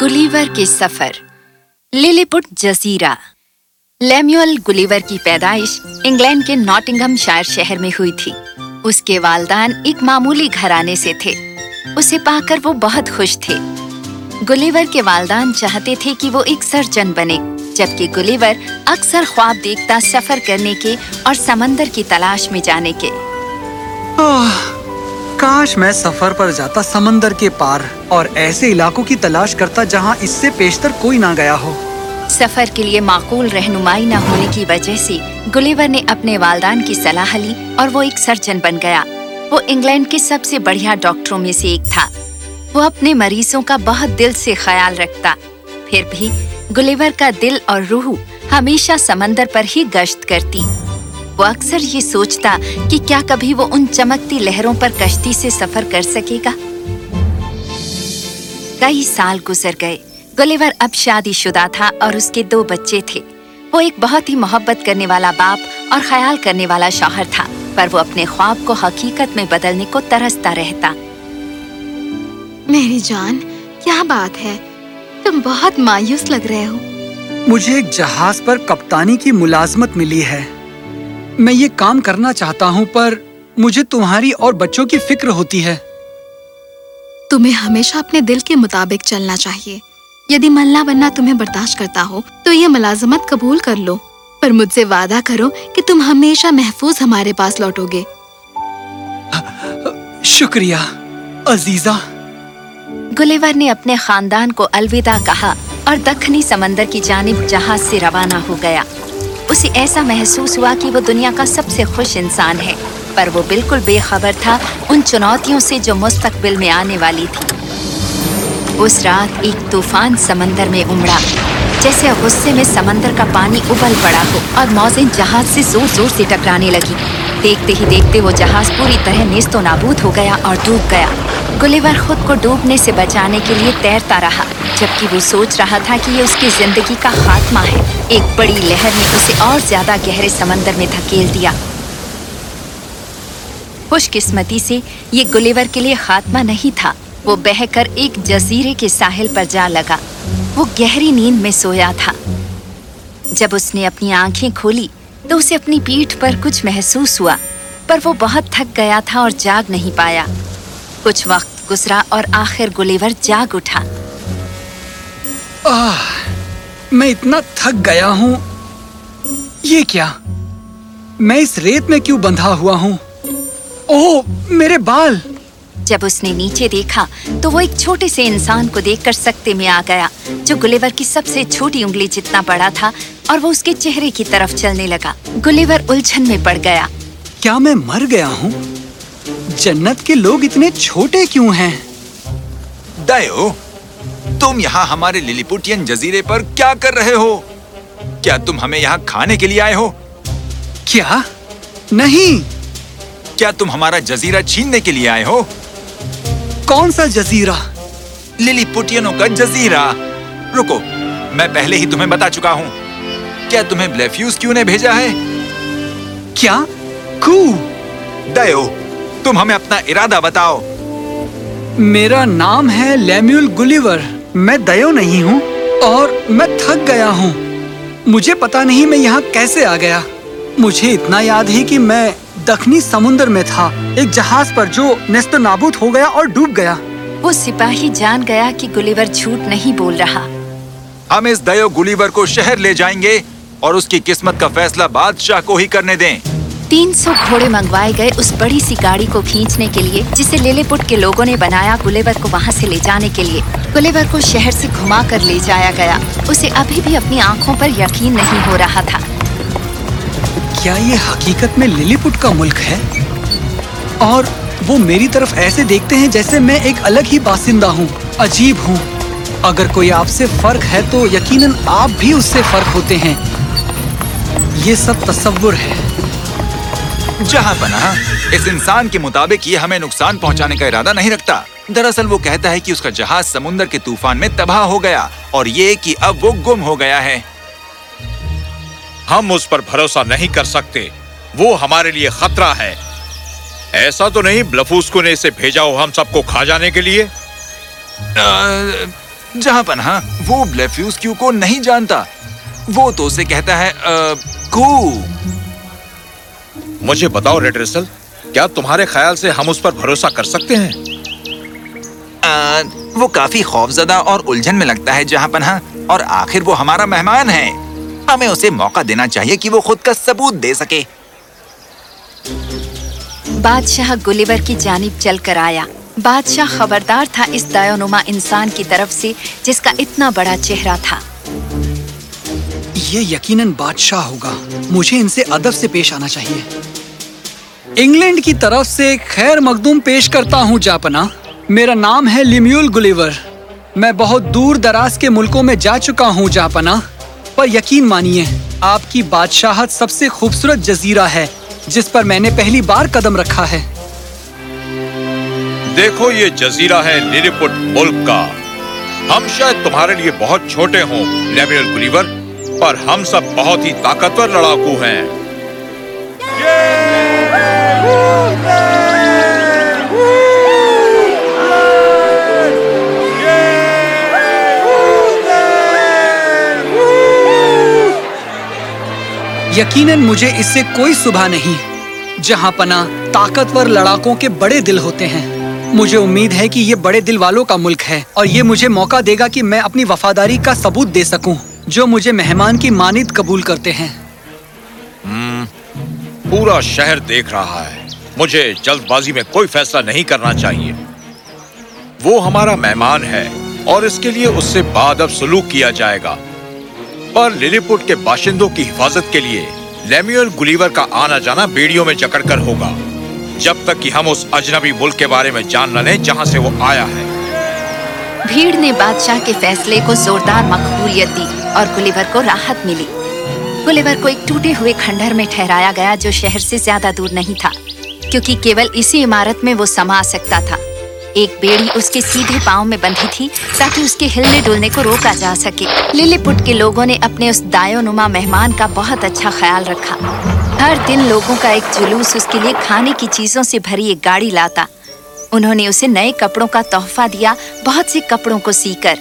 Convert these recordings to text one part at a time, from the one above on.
گلیور کے سفر۔ للیپٹ جزیرہ۔ لیمیول گلیور کی پیدائش انگلینڈ کے نوٹنگم شائر شہر میں ہوئی تھی۔ اس کے والدان ایک معمولی گھرانے سے تھے۔ اسے پا کر وہ بہت خوش تھے۔ گلیور کے والدان چاہتے تھے کہ وہ ایک سرجن بنے، جبکہ گلیور اکثر خواب دیکھتا سفر کرنے کے اور سمندر کی تلاش میں جانے کے۔ کاش میں سفر پر جاتا سمندر کے پار اور ایسے علاقوں کی تلاش کرتا جہاں اس سے پیشتر کوئی نہ گیا ہو۔ سفر کے لیے معقول رہنمائی نہ ہونے کی وجہ سے گلیور نے اپنے والدان کی صلاح لی اور وہ ایک سرجن بن گیا۔ وہ انگلینڈ کے سب سے بڑھیا ڈاکٹروں میں سے ایک تھا۔ وہ اپنے مریضوں کا بہت دل سے خیال رکھتا۔ پھر بھی گلیور کا دل اور روح ہمیشہ سمندر پر ہی گشت کرتی۔ وہ اکثر یہ سوچتا کہ کیا کبھی وہ ان چمکتی لہروں پر کشتی سے سفر کر سکے گا؟ کئی سال گزر گئے۔ گلیور اب شادی شدہ تھا اور اس کے دو بچے تھے۔ وہ ایک بہت ہی محبت کرنے والا باپ اور خیال کرنے والا شوہر تھا پر وہ اپنے خواب کو حقیقت میں بدلنے کو ترستا رہتا۔ میری جان کیا بات ہے؟ تم بہت مایوس لگ رہے ہو۔ مجھے ایک جہاز پر کپتانی کی ملازمت ملی ہے۔ میں یہ کام کرنا چاہتا ہوں پر مجھے تمہاری اور بچوں کی فکر ہوتی ہے۔ تمہیں ہمیشہ اپنے دل کے مطابق چلنا چاہیے۔ یدی ملنا بننا تمہیں برداشت کرتا ہو تو یہ ملازمت قبول کر لو۔ پر مجھ سے وعدہ کرو کہ تم ہمیشہ محفوظ ہمارے پاس لوٹو گے۔ شکریہ عزیزہ۔ گلیور نے اپنے خاندان کو الوداع کہا اور دکنی سمندر کی جانب جہاز سے روانہ ہو گیا۔ اسے ایسا محسوس ہوا کہ وہ دنیا کا سب سے خوش انسان ہے، پر وہ بالکل بے خبر تھا ان چنوتیوں سے جو مستقبل میں آنے والی تھی۔ اس رات ایک طوفان سمندر میں امڑا، جیسے غصے میں سمندر کا پانی ابل پڑا ہو اور موزن جہاز سے زور زور سے ٹکرانے لگی دیکھتے ہی دیکھتے وہ جہاز پوری طرح نیست و نابود ہو گیا اور ڈوب گیا۔ گلیور خود کو ڈوبنے سے بچانے کے لیے تیرتا رہا، جبکہ وہ سوچ رہا تھا کہ یہ اس کی زندگی کا خاتمہ ہے۔ ایک بڑی لہر نے اسے اور زیادہ گہرے سمندر میں دھکیل دیا۔ خوش قسمتی سے یہ گلیور کے لیے خاتمہ نہیں تھا۔ وہ بہہ کر ایک جزیرے کے ساحل پر جا لگا۔ وہ گہری نیند میں سویا تھا۔ جب اس نے اپنی آنکھیں کھولی تو اسے اپنی پیٹھ پر کچھ محسوس ہوا پر وہ بہت تھک گیا تھا اور جاگ نہیں پایا۔ کچھ وقت گزرا اور آخر گلیور جاگ اٹھا۔ آہ, میں اتنا تھک گیا ہوں۔ یہ کیا؟ میں اس ریت میں کیوں بندھا ہوا ہوں؟ اوہ میرے بال! جب اس نے نیچے دیکھا تو وہ ایک چھوٹے سے انسان کو دیکھ کر سکتے میں آ گیا جو گلیور کی سب سے چھوٹی انگلی جتنا بڑا تھا اور وہ اس کے چہرے کی طرف چلنے لگا۔ گلیور الجھن میں پڑ گیا۔ کیا میں مر گیا ہوں؟ جنت کے لوگ اتنے چھوٹے کیوں ہیں؟ ڈائیو تم یہاں ہمارے لیلیپوٹین جزیرے پر کیا کر رہے ہو؟ کیا تم ہمیں یہاں کھانے کے لیے آئے ہو؟ کیا؟ نہیں۔ کیا تم ہمارا جزیرہ چھیننے کے لیے آئے ہو؟ کون سا جزیرہ؟ للی پوٹینوں کا جزیرہ۔ رکو میں پہلے ہی تمہیں بتا چکا ہوں۔ کیا تمہیں بلیفیوز کیوں نے بھیجا ہے؟ کیا؟ کو؟ دیو تم ہمیں اپنا ارادہ بتاؤ۔ میرا نام ہے لیمیول گلیور۔ میں دیو نہیں ہوں اور میں تھک گیا ہوں۔ مجھے پتا نہیں میں یہاں کیسے آ گیا۔ مجھے اتنا یاد ہی کہ میں دکنی سمندر میں تھا۔ ایک جہاز پر جو نیست و نابود ہو گیا اور ڈوب گیا۔ وہ سپاہی جان گیا کہ گلیور جھوٹ نہیں بول رہا۔ ہم اس دیو گلیور کو شہر لے جائیں گے اور اس کی قسمت کا فیصلہ بادشاہ کو ہی کرنے دیں۔ تین سو گھوڑے منگوائے گئے اس بڑی سی گاڑی کو کھینچنے کے لیے جسے لیلے پٹ کے لوگوں نے بنایا گلیور کو وہاں سے لے جانے کے لیے۔ گلیور کو شہر سے گھما کر لے جایا گیا۔ اسے ابھی بھی اپنی آنکھوں پر یقین نہیں ہو رہا تھا۔ کیا یہ حقیقت میں للی پٹ کا ملک ہے؟ اور وہ میری طرف ایسے دیکھتے ہیں جیسے میں ایک الگ ہی باسندہ ہوں، عجیب ہوں۔ اگر کوئی آپ سے فرق ہے تو یقیناً آپ بھی اس سے فرق ہوتے ہیں۔ یہ سب تصور ہے۔ جہاں پناہ، اس انسان کے مطابق یہ ہمیں نقصان پہنچانے کا ارادہ نہیں رکھتا۔ دراصل وہ کہتا ہے کہ اس کا جہاز سمندر کے طوفان میں تباہ ہو گیا اور یہ کہ اب وہ گم ہو گیا ہے۔ ہم اس پر بھروسہ نہیں کر سکتے۔ وہ ہمارے لیے خطرہ ہے۔ ایسا تو نہیں بلفوس کو نے اسے بھیجا ہو ہم سب کو کھا جانے کے لیے؟ جہاں پناہ ہاں۔ وہ بلیفیوز کیو کو نہیں جانتا؟ وہ تو اسے کہتا ہے کو۔ مجھے بتاؤ ریڈریسل کیا تمہارے خیال سے ہم اس پر بھروسہ کر سکتے ہیں؟ وہ کافی خوفزدہ اور الجھن میں لگتا ہے جہاں پناہ ہاں۔ اور آخر وہ ہمارا مہمان ہے۔ ہمیں اسے موقع دینا چاہیے کہ وہ خود کا ثبوت دے سکے۔ بادشاہ گلیور کی جانب چل کر آیا۔ بادشاہ خبردار تھا اس دایونما انسان کی طرف سے جس کا اتنا بڑا چہرہ تھا۔ یہ یقیناً بادشاہ ہوگا۔ مجھے ان سے ادب سے پیش آنا چاہیے۔ انگلینڈ کی طرف سے خیر مقدوم پیش کرتا ہوں جاپنا۔ میرا نام ہے لیمیول گلیور۔ میں بہت دور دراز کے ملکوں میں جا چکا ہوں جاپنا۔ پر یقین مانیے، آپ کی بادشاہت سب سے خوبصورت جزیرہ ہے، جس پر میں نے پہلی بار قدم رکھا ہے۔ دیکھو، یہ جزیرہ ہے لیلیپٹ ملک کا۔ ہم شاید تمہارے لیے بہت چھوٹے ہوں، لیبرل گلیور، پر ہم سب بہت ہی طاقتور لڑاکو ہیں۔ یقیناً مجھے اس سے کوئی صبح نہیں جہاں پناہ طاقتور لڑاکوں کے بڑے دل ہوتے ہیں۔ مجھے امید ہے کہ یہ بڑے دل والوں کا ملک ہے اور یہ مجھے موقع دے گا کہ میں اپنی وفاداری کا ثبوت دے سکوں جو مجھے مہمان کی مانند قبول کرتے ہیں۔ پورا شہر دیکھ رہا ہے۔ مجھے جلد بازی میں کوئی فیصلہ نہیں کرنا چاہیے۔ وہ ہمارا مہمان ہے اور اس کے لیے اس سے بعد اب سلوک کیا جائے گا۔ اور لیلی پوٹ کے باشندوں کی حفاظت کے لیے لیمیول گلیور کا آنا جانا بیڑیوں میں جکڑ کر ہوگا۔ جب تک کہ ہم اس اجنبی ملک کے بارے میں جان نہ لیں جہاں سے وہ آیا ہے۔ بھیڑ نے بادشاہ کے فیصلے کو زوردار مقبولیت دی اور گلیور کو راحت ملی۔ گلیور کو ایک ٹوٹے ہوئے کھنڈر میں ٹھہرایا گیا جو شہر سے زیادہ دور نہیں تھا، کیونکہ کیول اسی عمارت میں وہ سما سکتا تھا۔ ایک بیڑی اس کے سیدھے پاؤں میں بندھی تھی تاکہ اس کے ہلنے ڈولنے کو روکا جا سکے لیلی پٹ کے لوگوں نے اپنے اس دایو نما مہمان کا بہت اچھا خیال رکھا ہر دن لوگوں کا ایک جلوس اس کے لیے کھانے کی چیزوں سے بھری ایک گاڑی لاتا انہوں نے اسے نئے کپڑوں کا تحفہ دیا بہت سے کپڑوں کو سی کر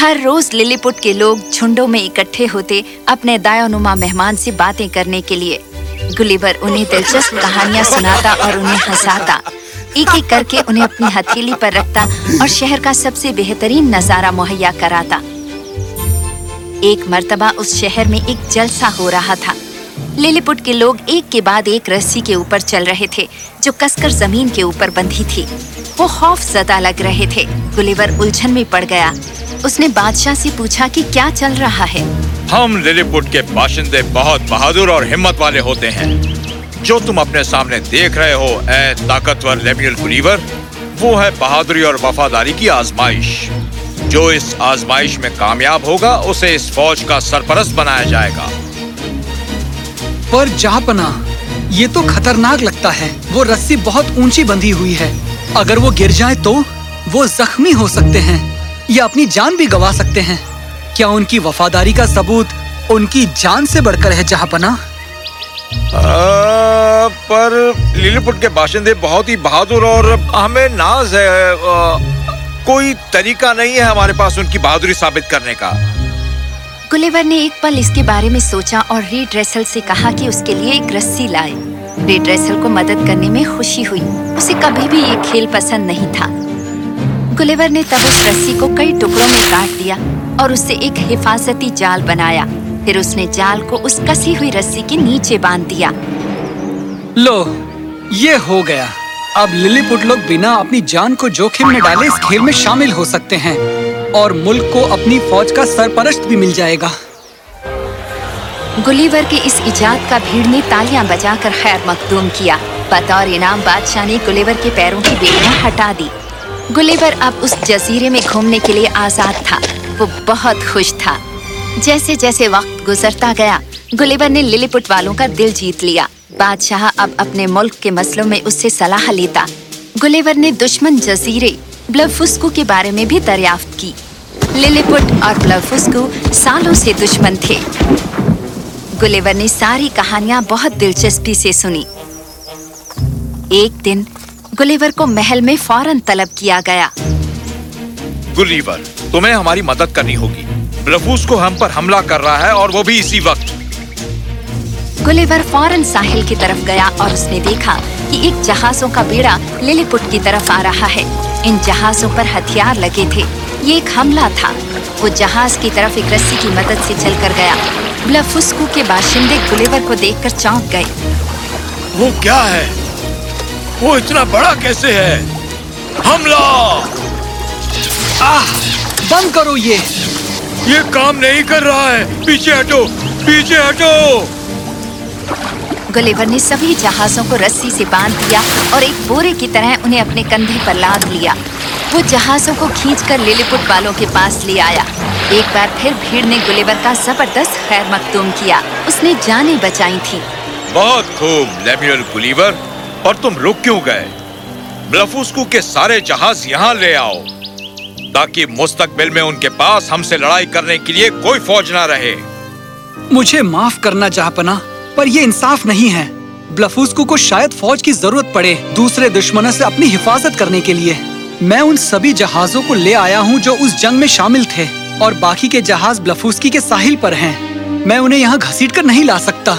ہر روز للی پٹ کے لوگ جھنڈوں میں اکٹھے ہوتے اپنے دایا نما مہمان سے باتیں کرنے کے لیے گلیور انہیں دلچسپ کہانیاں سناتا اور انہیں ہنساتا ایک ایک کر کے انہیں اپنی ہتھیلی پر رکھتا اور شہر کا سب سے بہترین نظارہ مہیا کراتا۔ ایک مرتبہ اس شہر میں ایک جلسہ ہو رہا تھا۔ لیلی پٹ کے لوگ ایک کے بعد ایک رسی کے اوپر چل رہے تھے، جو کس کر زمین کے اوپر بندھی تھی۔ وہ خوف زدہ لگ رہے تھے۔ گلیور الجھن میں پڑ گیا۔ اس نے بادشاہ سے پوچھا کہ کی کیا چل رہا ہے؟ ہم لیلی پٹ کے باشندے بہت بہادر اور ہمت والے ہوتے ہیں۔ جو تم اپنے سامنے دیکھ رہے ہو، اے طاقتور لیمیل گلیور وہ ہے بہادری اور وفاداری کی آزمائش۔ جو اس آزمائش میں کامیاب ہوگا، اسے اس فوج کا سرپرست بنایا جائے گا۔ پر جا پنا یہ تو خطرناک لگتا ہے۔ وہ رسی بہت اونچی بندھی ہوئی ہے۔ اگر وہ گر جائے تو وہ زخمی ہو سکتے ہیں، یا اپنی جان بھی گوا سکتے ہیں۔ کیا ان کی وفاداری کا ثبوت ان کی جان سے بڑھ کر ہے جہاں پناہ؟ پر لیلی پٹ کے باشندے بہت ہی بہادر اور ہمیں ناز ہے کوئی طریقہ نہیں ہے ہمارے پاس ان کی بہادری ثابت کرنے کا۔ گلیور نے ایک پل اس کے بارے میں سوچا اور ریڈ ریسل سے کہا کہ اس کے لیے ایک رسی لائے۔ ریڈ ریسل کو مدد کرنے میں خوشی ہوئی۔ اسے کبھی بھی یہ کھیل پسند نہیں تھا۔ گلیور نے تب اس رسی کو کئی ٹکڑوں میں کاٹ دیا اور اس سے ایک حفاظتی جال بنایا۔ پھر اس نے جال کو اس کسی ہوئی رسی کے نیچے باندھ دیا۔ لو یہ ہو گیا۔ اب للی پٹ لوگ بنا اپنی جان کو جوخم میں ڈالے اس کھیل میں شامل ہو سکتے ہیں۔ اور ملک کو اپنی فوج کا سرپرست بھی مل جائے گا۔ گلیور کے اس ایجاد کا بھیڑ نے تالیاں بجا کر خیر مقدوم کیا۔ بطور انعام بادشاہ نے گلیور کے پیروں کی بیڑیاں ہٹا دی۔ گلیور اب اس جزیرے میں گھومنے کے لیے آزاد تھا۔ وہ بہت خوش تھا۔ جیسے جیسے وقت گزرتا گیا گلیور نے للی پٹ والوں کا دل جیت لیا۔ بادشاہ اب اپنے ملک کے مسلوں میں اس سے صلاح لیتا۔ گلیور نے دشمن جزیرے بلفسکو کے بارے میں بھی دریافت کی۔ للی پٹ اور بلفسکو سالوں سے دشمن تھے۔ گلیور نے ساری کہانیاں بہت دلچسپی سے سنی۔ ایک دن گلیور کو محل میں فوراً طلب کیا گیا۔ گلیور تمہیں ہماری مدد کرنی ہوگی۔ بلفوس کو ہم پر حملہ کر رہا ہے اور وہ بھی اسی وقت۔ گلیور فوراً ساحل کی طرف گیا اور اس نے دیکھا کہ ایک جہازوں کا بیڑا للی پٹ کی طرف آ رہا ہے۔ ان جہازوں پر ہتھیار لگے تھے۔ یہ ایک حملہ تھا۔ وہ جہاز کی طرف ایک رسی کی مدد سے چل کر گیا۔ بلفسکو کے باشندے گلیور کو دیکھ کر چونک گئے۔ وہ کیا ہے؟ وہ اتنا بڑا کیسے ہے؟ حملہ! آہ! بند کرو یہ۔ یہ کام نہیں کر رہا ہے۔ پیچھے ہٹو۔ پیچھے ہٹو۔ گلیور نے سبھی جہازوں کو رسی سے باندھ دیا اور ایک بورے کی طرح انہیں اپنے کندھے پر لاد لیا۔ وہ جہازوں کو کھینچ کر لیلی پٹ والوں کے پاس لے آیا۔ ایک بار پھر بھیڑ نے گلیور کا زبردست خیر مخدوم کیا۔ اس نے جانیں بچائی تھی بہت خوب لیمیل گلیور اور تم رک کیوں گئے؟ بلفوسکو کے سارے جہاز یہاں لے آؤ۔ تاکہ مستقبل میں ان کے پاس ہم سے لڑائی کرنے کے لیے کوئی فوج نہ رہے۔ مجھے معاف کرنا چاہ پنا پر یہ انصاف نہیں ہے۔ بلفوسکو کو شاید فوج کی ضرورت پڑے دوسرے دشمنوں سے اپنی حفاظت کرنے کے لیے۔ میں ان سبھی جہازوں کو لے آیا ہوں جو اس جنگ میں شامل تھے اور باقی کے جہاز بلفوسکی کے ساحل پر ہیں۔ میں انہیں یہاں گھسیٹ کر نہیں لا سکتا۔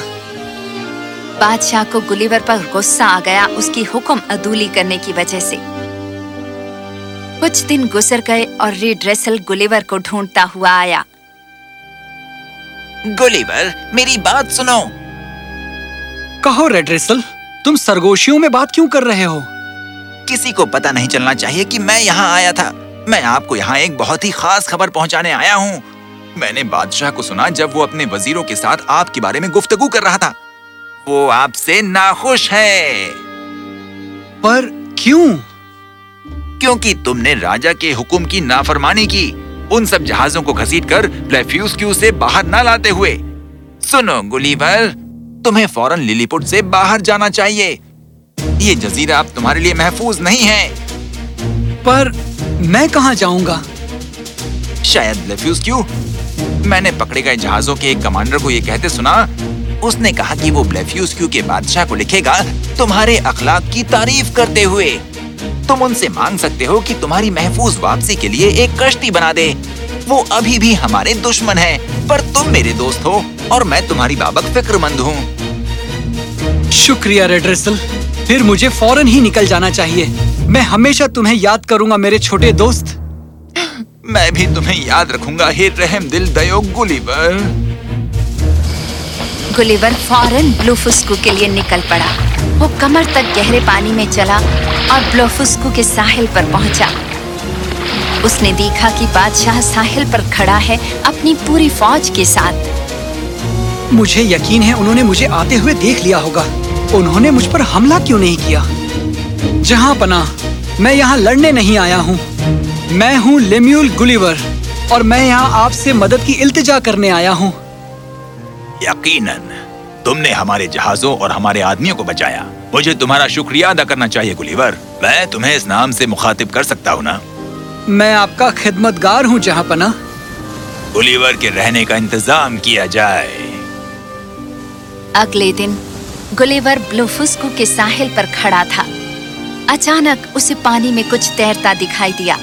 بادشاہ کو گلیور پر غصہ آ گیا اس کی حکم عدولی کرنے کی وجہ سے۔ کچھ دن گزر گئے اور ریڈ ریسل گلیور کو ڈھونڈتا ہوا آیا۔ گلیور میری بات سنو۔ کہو ریڈ ریسل تم سرگوشیوں میں بات کیوں کر رہے ہو؟ کسی کو پتا نہیں چلنا چاہیے کہ میں یہاں آیا تھا۔ میں آپ کو یہاں ایک بہت ہی خاص خبر پہنچانے آیا ہوں۔ میں نے بادشاہ کو سنا جب وہ اپنے وزیروں کے ساتھ آپ کے بارے میں گفتگو کر رہا تھا۔ وہ آپ سے ناخوش ہے۔ پر کیوں؟ کیونکہ تم نے راجا کے حکم کی نافرمانی کی۔ ان سب جہازوں کو گھسیٹ کر پلیفیوز کیو سے باہر نہ لاتے ہوئے۔ سنو گلیور تمہیں فوراً لیلی پٹ سے باہر جانا چاہیے۔ یہ جزیرہ اب تمہارے لیے محفوظ نہیں ہے۔ پر میں کہاں جاؤں گا؟ شاید پلیفیوز کیو میں نے پکڑے گئے جہازوں کے ایک کمانڈر کو یہ کہتے سنا۔ اس نے کہا کہ وہ بلیفیوز کیو کے بادشاہ کو لکھے گا تمہارے اخلاق کی تعریف کرتے ہوئے۔ تم ان سے مانگ سکتے ہو کہ تمہاری محفوظ واپسی کے لیے ایک کشتی بنا دے۔ وہ ابھی بھی ہمارے دشمن ہے پر تم میرے دوست ہو اور میں تمہاری بابت فکر مند ہوں۔ شکریہ ریڈرسل پھر مجھے فوراً ہی نکل جانا چاہیے۔ میں ہمیشہ تمہیں یاد کروں گا میرے چھوٹے دوست۔ میں بھی تمہیں یاد رکھوں گا ہی رحم دل دیو گلیور گلیور فوراً بلوفسکو کے لیے نکل پڑا۔ وہ کمر تک گہرے پانی میں چلا اور بلوفسکو کے ساحل پر پہنچا۔ اس نے دیکھا کہ بادشاہ ساحل پر کھڑا ہے اپنی پوری فوج کے ساتھ۔ مجھے یقین ہے انہوں نے مجھے آتے ہوئے دیکھ لیا ہوگا۔ انہوں نے مجھ پر حملہ کیوں نہیں کیا؟ جہاں پناہ، میں یہاں لڑنے نہیں آیا ہوں۔ میں ہوں لیمیول گلیور اور میں یہاں آپ سے مدد کی التجا کرنے آیا ہوں۔ یقیناً تم نے ہمارے جہازوں اور ہمارے آدمیوں کو بچایا۔ مجھے تمہارا شکریہ ادا کرنا چاہیے گلیور۔ میں تمہیں اس نام سے مخاطب کر سکتا ہوں نا؟ میں آپ کا خدمت گار ہوں جہاں پنا گلیور کے رہنے کا انتظام کیا جائے۔ اگلے دن گلیور بلوفسکو کے ساحل پر کھڑا تھا۔ اچانک اسے پانی میں کچھ تیرتا دکھائی دیا۔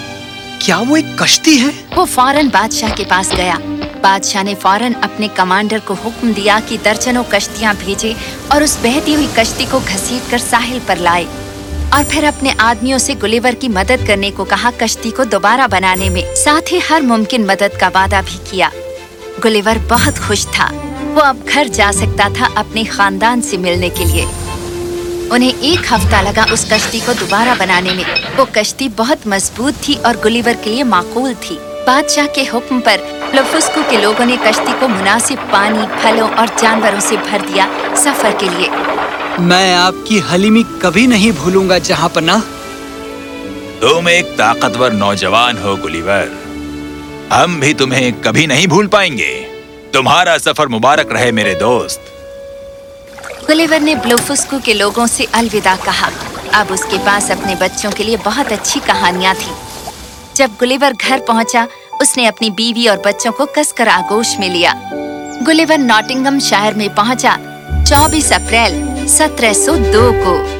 کیا وہ ایک کشتی ہے؟ وہ فوراً بادشاہ کے پاس گیا۔ بادشاہ نے فوراً اپنے کمانڈر کو حکم دیا کہ درجنوں کشتیاں بھیجے اور اس بہتی ہوئی کشتی کو گھسیٹ کر ساحل پر لائے اور پھر اپنے آدمیوں سے گلیور کی مدد کرنے کو کہا کشتی کو دوبارہ بنانے میں۔ ساتھ ہی ہر ممکن مدد کا وعدہ بھی کیا۔ گلیور بہت خوش تھا۔ وہ اب گھر جا سکتا تھا اپنے خاندان سے ملنے کے لیے۔ انہیں ایک ہفتہ لگا اس کشتی کو دوبارہ بنانے میں۔ وہ کشتی بہت مضبوط تھی اور گلیور کے لیے معقول تھی۔ بادشاہ کے حکم پر لفسکو کے لوگوں نے کشتی کو مناسب پانی پھلوں اور جانوروں سے بھر دیا سفر کے لیے۔ میں آپ کی حلیمی کبھی نہیں بھولوں گا جہاں پنا تم ایک طاقتور نوجوان ہو گلیور۔ ہم بھی تمہیں کبھی نہیں بھول پائیں گے۔ تمہارا سفر مبارک رہے میرے دوست۔ گلیور نے بلوفسکو کے لوگوں سے الوداع کہا۔ اب اس کے پاس اپنے بچوں کے لیے بہت اچھی کہانیاں تھیں۔ جب گلیور گھر پہنچا، اس نے اپنی بیوی اور بچوں کو کس کر آگوش میں لیا۔ گلیور نوٹنگم شہر میں پہنچا، چوبیس اپریل سترہ سو دو کو۔